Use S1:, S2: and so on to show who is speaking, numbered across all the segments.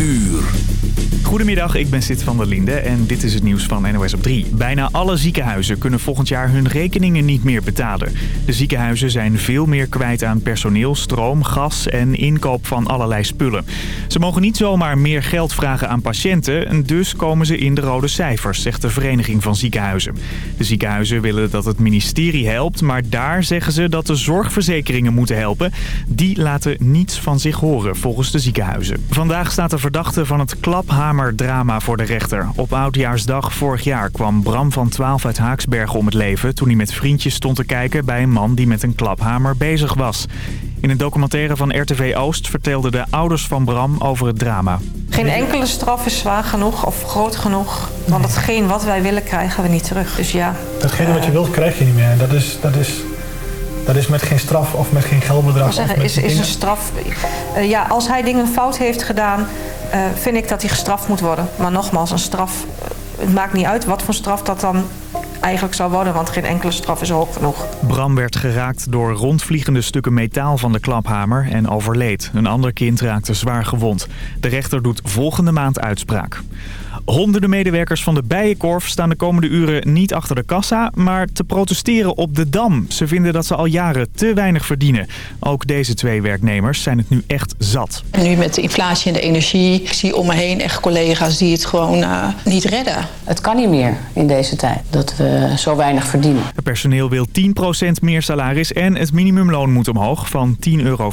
S1: uur.
S2: Goedemiddag, ik ben Sid van der Linde en dit is het nieuws van NOS op 3. Bijna alle ziekenhuizen kunnen volgend jaar hun rekeningen niet meer betalen. De ziekenhuizen zijn veel meer kwijt aan personeel, stroom, gas en inkoop van allerlei spullen. Ze mogen niet zomaar meer geld vragen aan patiënten en dus komen ze in de rode cijfers, zegt de Vereniging van Ziekenhuizen. De ziekenhuizen willen dat het ministerie helpt, maar daar zeggen ze dat de zorgverzekeringen moeten helpen. Die laten niets van zich horen, volgens de ziekenhuizen. Vandaag staat de verdachte van het klaphamer drama voor de rechter. Op Oudjaarsdag vorig jaar kwam Bram van 12 uit Haaksbergen om het leven... toen hij met vriendjes stond te kijken bij een man die met een klaphamer bezig was. In een documentaire van RTV Oost vertelden de ouders van Bram over het drama.
S3: Geen enkele straf is zwaar genoeg of groot genoeg. Want hetgeen wat wij willen krijgen we niet terug. Dus ja.
S4: Datgene wat je wilt krijg je niet meer. Dat is, dat is, dat is met geen straf of met geen geldbedrag.
S3: Ik zeggen, is, is een straf... Uh, ja, als hij dingen fout heeft gedaan uh, vind ik dat hij gestraft moet worden. Maar nogmaals, een straf, het maakt niet uit wat voor straf dat dan eigenlijk zou worden, want geen enkele straf is hoog genoeg.
S2: Bram werd geraakt door rondvliegende stukken metaal van de klaphamer en overleed. Een ander kind raakte zwaar gewond. De rechter doet volgende maand uitspraak. Honderden medewerkers van de Bijenkorf staan de komende uren niet achter de kassa, maar te protesteren op de Dam. Ze vinden dat ze al jaren te weinig verdienen. Ook deze twee werknemers zijn het nu echt zat.
S5: Nu met de inflatie en de energie, ik zie om me heen echt collega's die het gewoon uh, niet redden.
S6: Het kan niet meer in deze tijd, dat we zo weinig verdienen.
S2: Het personeel wil 10% meer salaris en het minimumloon moet omhoog van 10,50 euro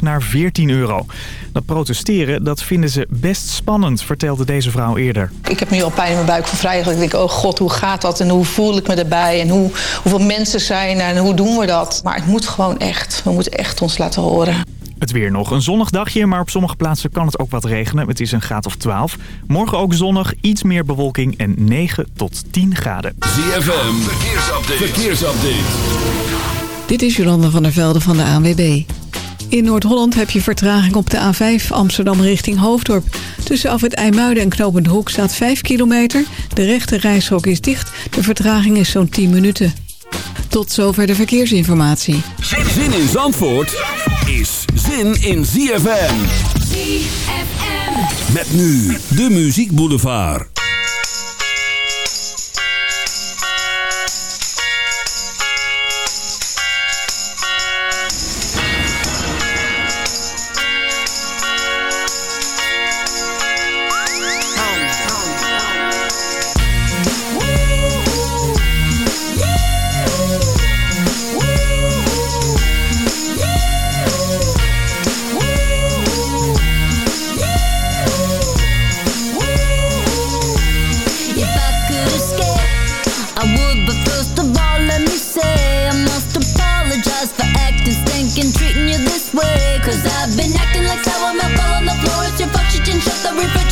S2: naar 14 euro. Dat protesteren, dat vinden ze best spannend, vertelde deze vrouw eerder.
S5: Ik heb nu al pijn in mijn buik van vrijdag. Ik denk, oh god, hoe gaat dat en hoe voel ik me erbij? En hoe, hoeveel mensen zijn er en hoe doen we dat? Maar het moet gewoon echt. We moeten echt ons laten horen.
S2: Het weer nog. Een zonnig dagje, maar op sommige plaatsen kan het ook wat regenen. Het is een graad of 12. Morgen ook zonnig, iets meer bewolking en 9 tot 10 graden.
S1: ZFM, verkeersupdate. verkeersupdate.
S7: Dit is Jolanda van der Velde van de ANWB. In Noord-Holland heb je vertraging op de A5 Amsterdam richting Hoofddorp. Tussen af het IJmuiden en Knopend Hoek staat 5 kilometer. De rechte reishok is dicht. De vertraging is zo'n 10 minuten. Tot zover de verkeersinformatie.
S1: Zin in Zandvoort is zin in ZFM.
S8: ZFM.
S1: Met nu de Muziek Boulevard.
S8: shut the river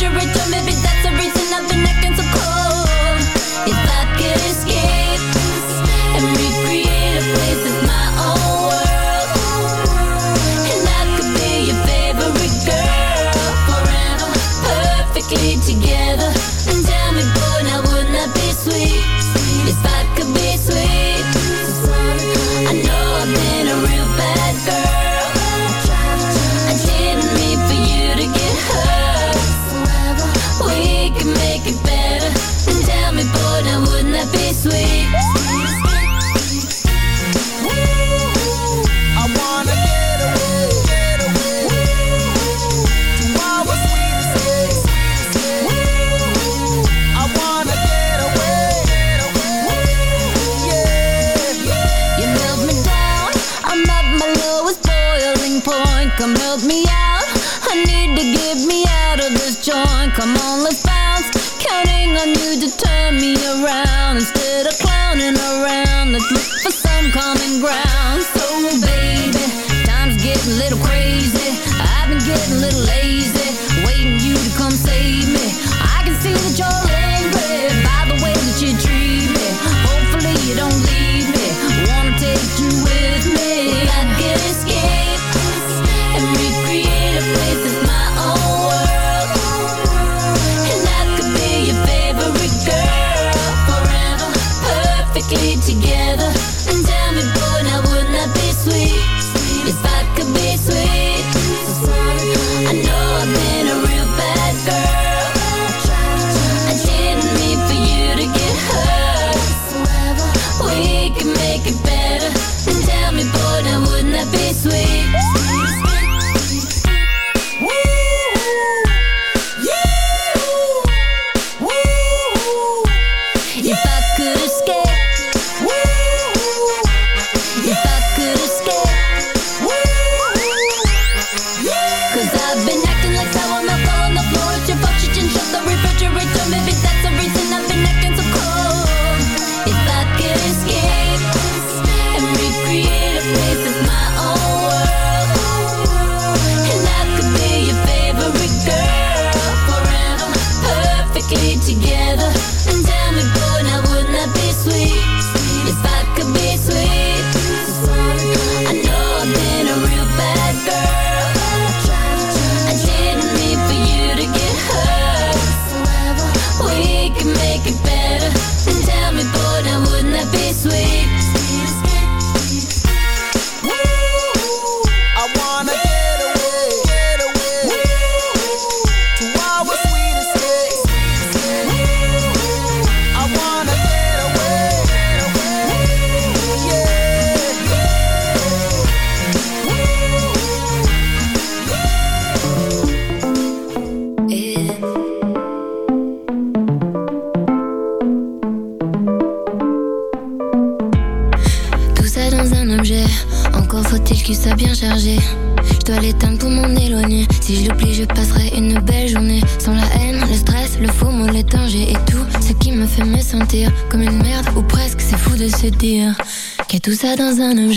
S8: dans un objet.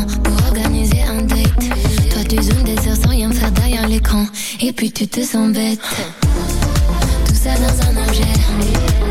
S8: puis tu te sens bête. Tout ça dans un objet.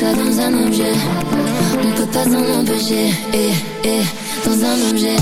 S8: ça dans un objet. On peut pas s'en empêcher. Eh, eh, dans un objet.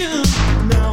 S9: you. No.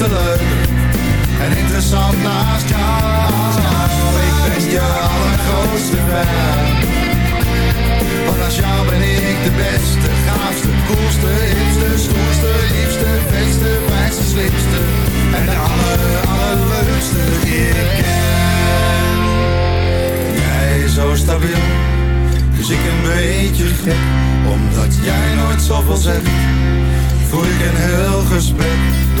S9: Leuker. En interessant naast jou, ik ben je allergrootste fan. Want als jou ben ik de beste, gaafste, koelste, hipste, stoerste, liefste, beste, fijnste, slimste. En de aller, allerleukste die ik ken. Jij zo stabiel, dus ik een beetje gek omdat jij nooit zoveel zegt Voel ik een heel gesprek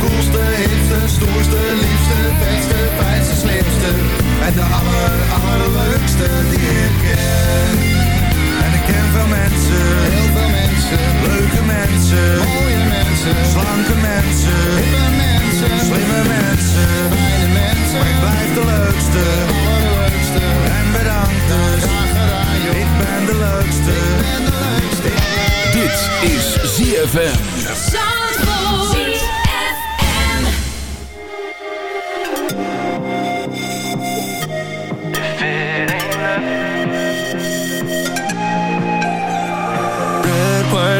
S9: koelste, hipste, stoerste, liefste, beste, fijnste, slimste. En de aller, allerleukste die ik ken. En ik ken veel mensen, heel veel mensen, leuke mensen, mooie mensen, slanke mensen, hippe mensen, slimme mensen, fijne mensen. Maar ik blijf de leukste, allerleukste. En bedankt dus, ik ben de leukste, ik ben de leukste.
S1: Dit is ZFM.
S10: Red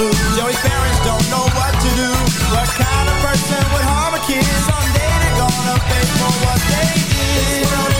S11: clue. Joey's parents don't know what to do. What kind of person would harm a kid? Someday they're gonna pay for what they did.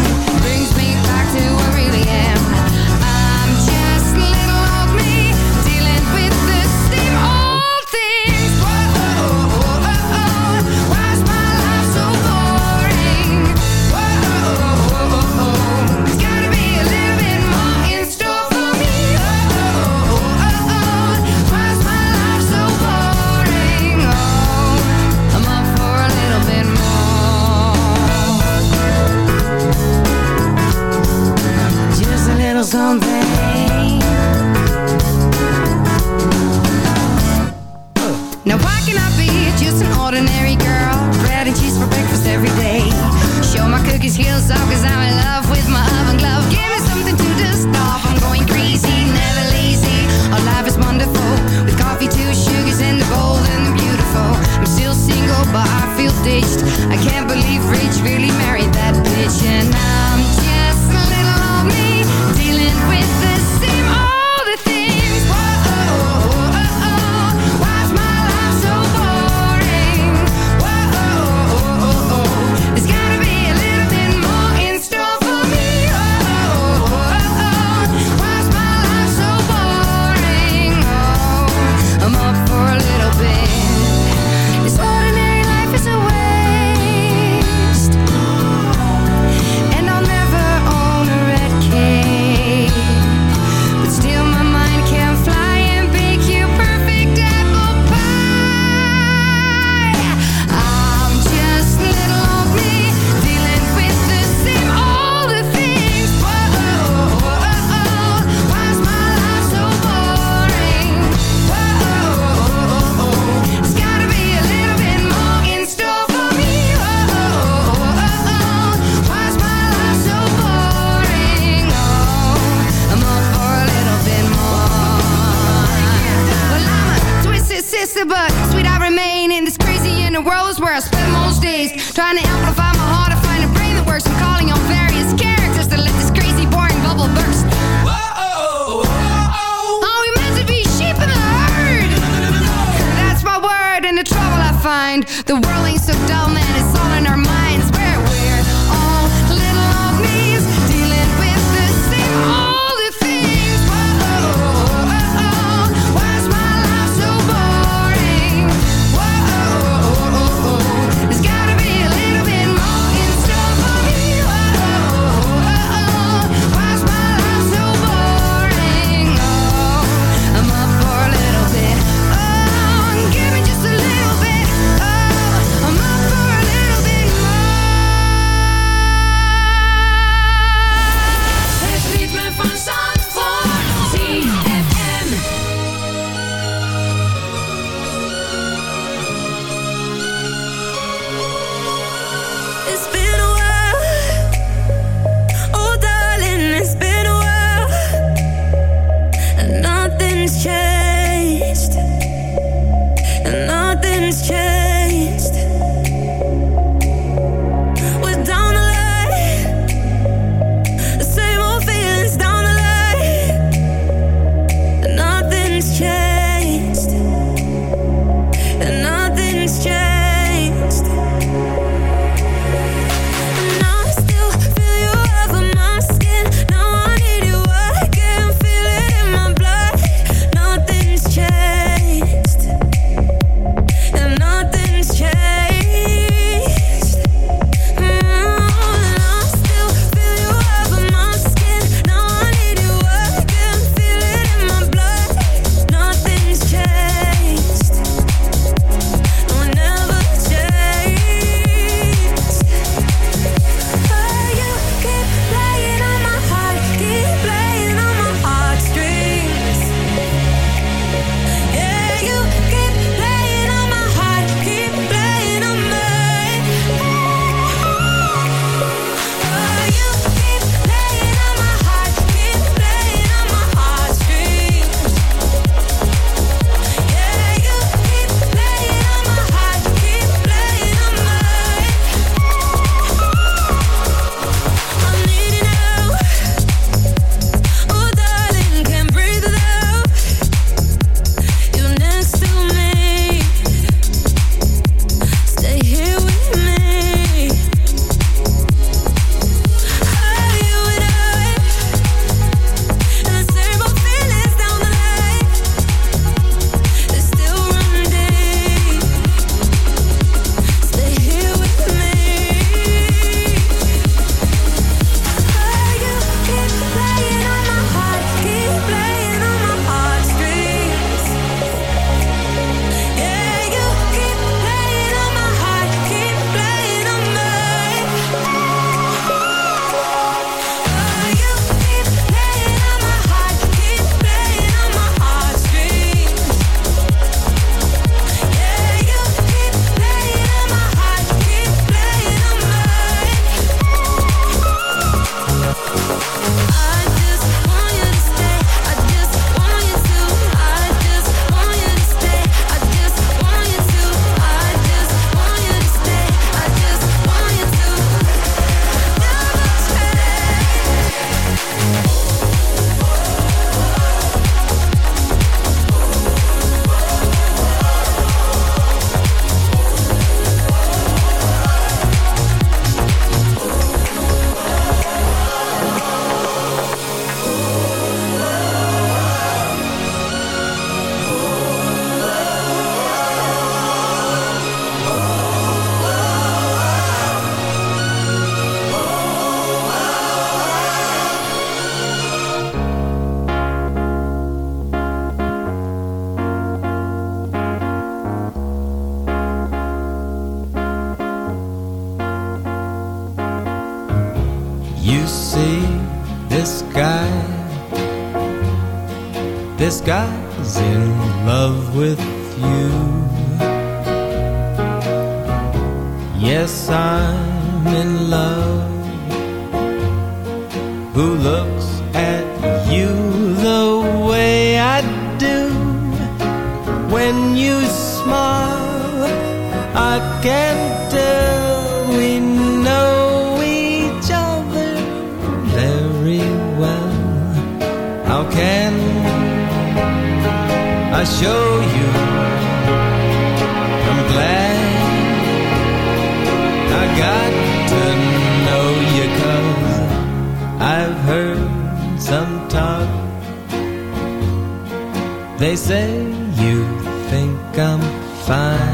S12: They say you think I'm fine.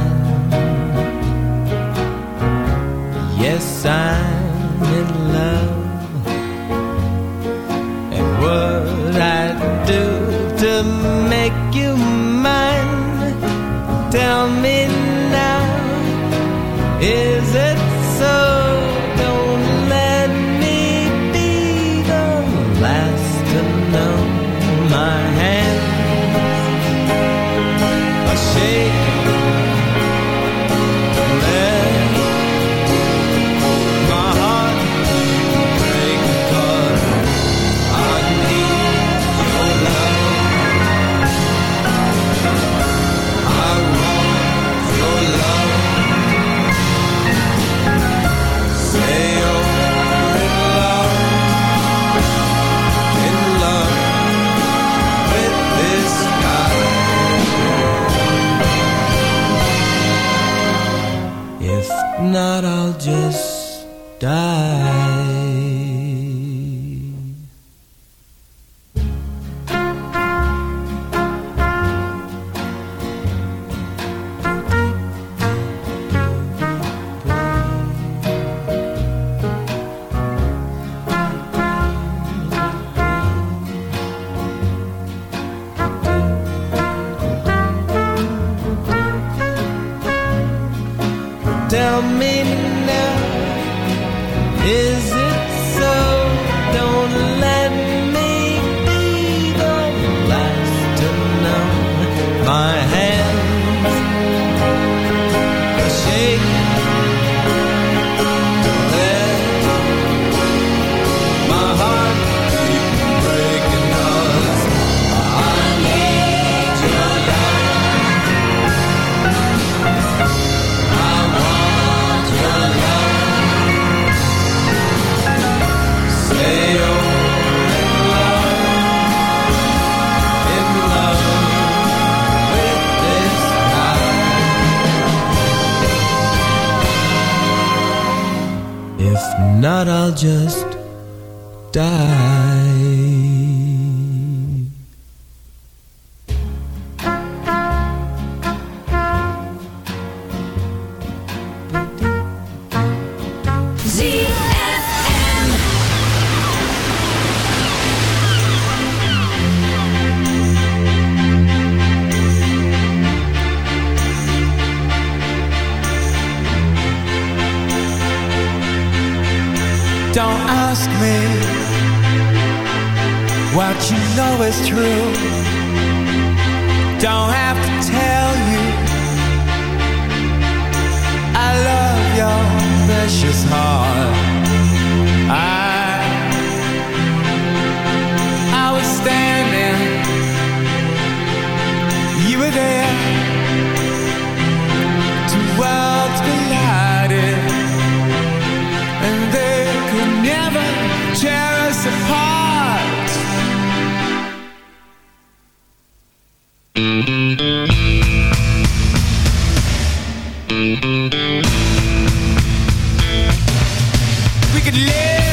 S13: We could live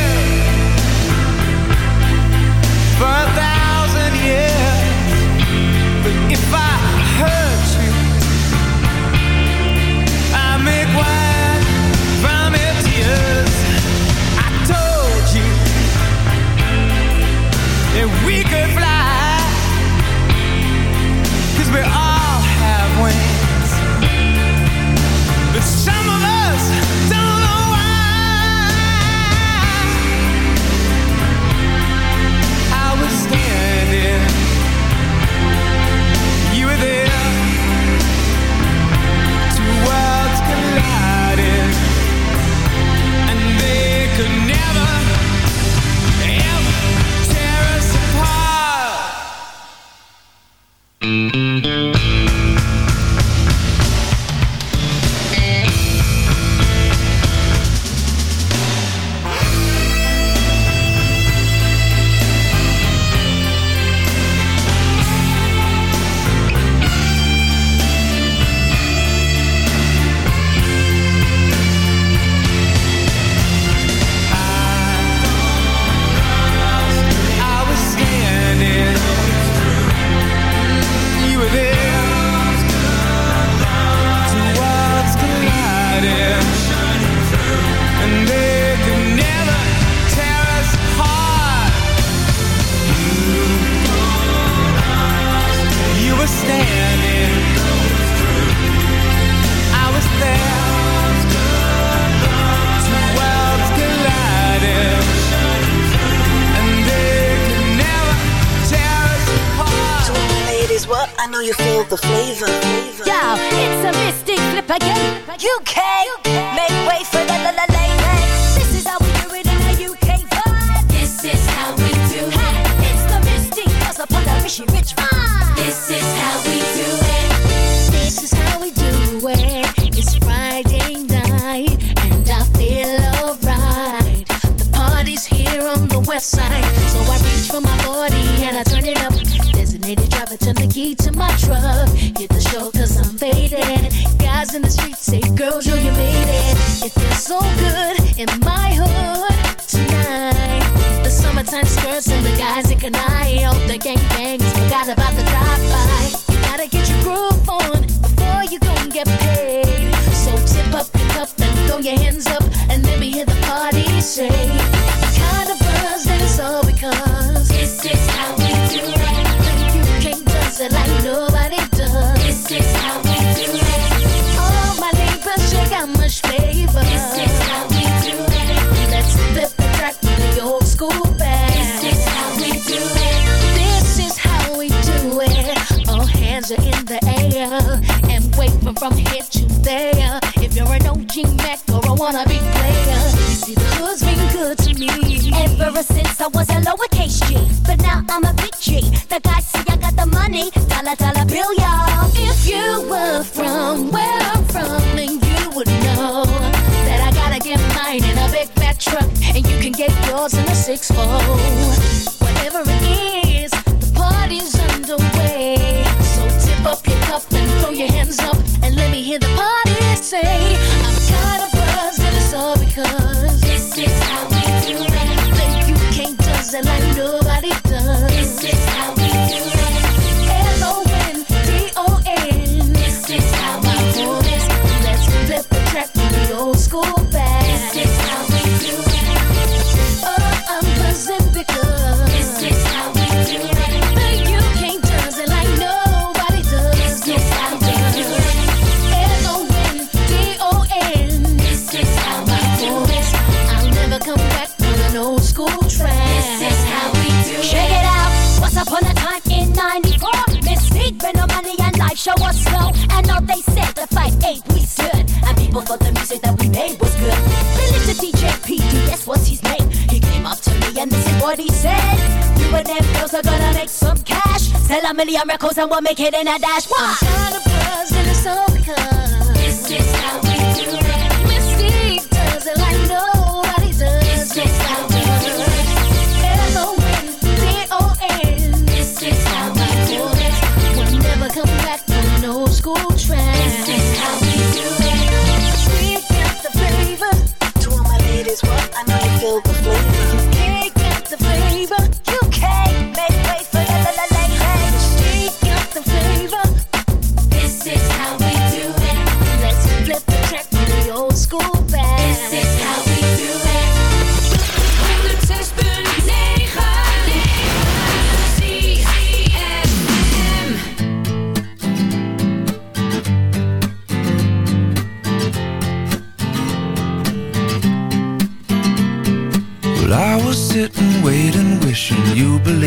S13: know
S14: you feel the flavor.
S15: Yo, it's a mystic flip again. UK, make way for the la la ladies. This is how we do it in a UK vibe. This is how we do it. It's the mystic cause upon the Rishi Rich vibe. This is how we do it. This is how we do it. It's Friday night and I feel alright. The party's here on the west side, so I reach for my Turn the key to my truck. Hit the show cause I'm faded. Guys in the street say, girls, yo, you made it. It feels so good in my hood tonight. The summertime skirts and the guys in Kangols. All the gangbangs forgot about the drive-by. You gotta get your groove on before you gon' get paid. So tip up your cup and throw your hands up and let me hear the party say. Like nobody does. This is how we do it. All my neighbors flavor. This is how we do it. Let's flip the track with the old school. This is how we do it. This is how we do it. All hands are in the air and waving from here to there. If you're an OG Mac or a wannabe player, you see the hood's been good to me.
S16: Ever since I was a lowercase G, now I'm a G. The guys say I got the money, dollar dollar bill, y'all.
S15: If you were from where I'm from, then you would know that I gotta get mine in a big fat truck, and you can get yours in a six fold. Whatever it is, the party's underway. So tip up your cup and throw your hands up, and let me hear the party say, I'm kind of buzzed, and it's all because thought the music that we made was good. Billy to DJ PD, that's what's his name. He came up to me and this is what he said. You and them girls are gonna make some cash. Sell a million records and we'll make it in a dash. Why? I'm kind of buzzed and it's all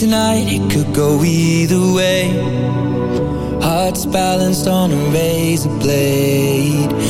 S17: tonight it could go either way. Hearts balanced on a razor blade.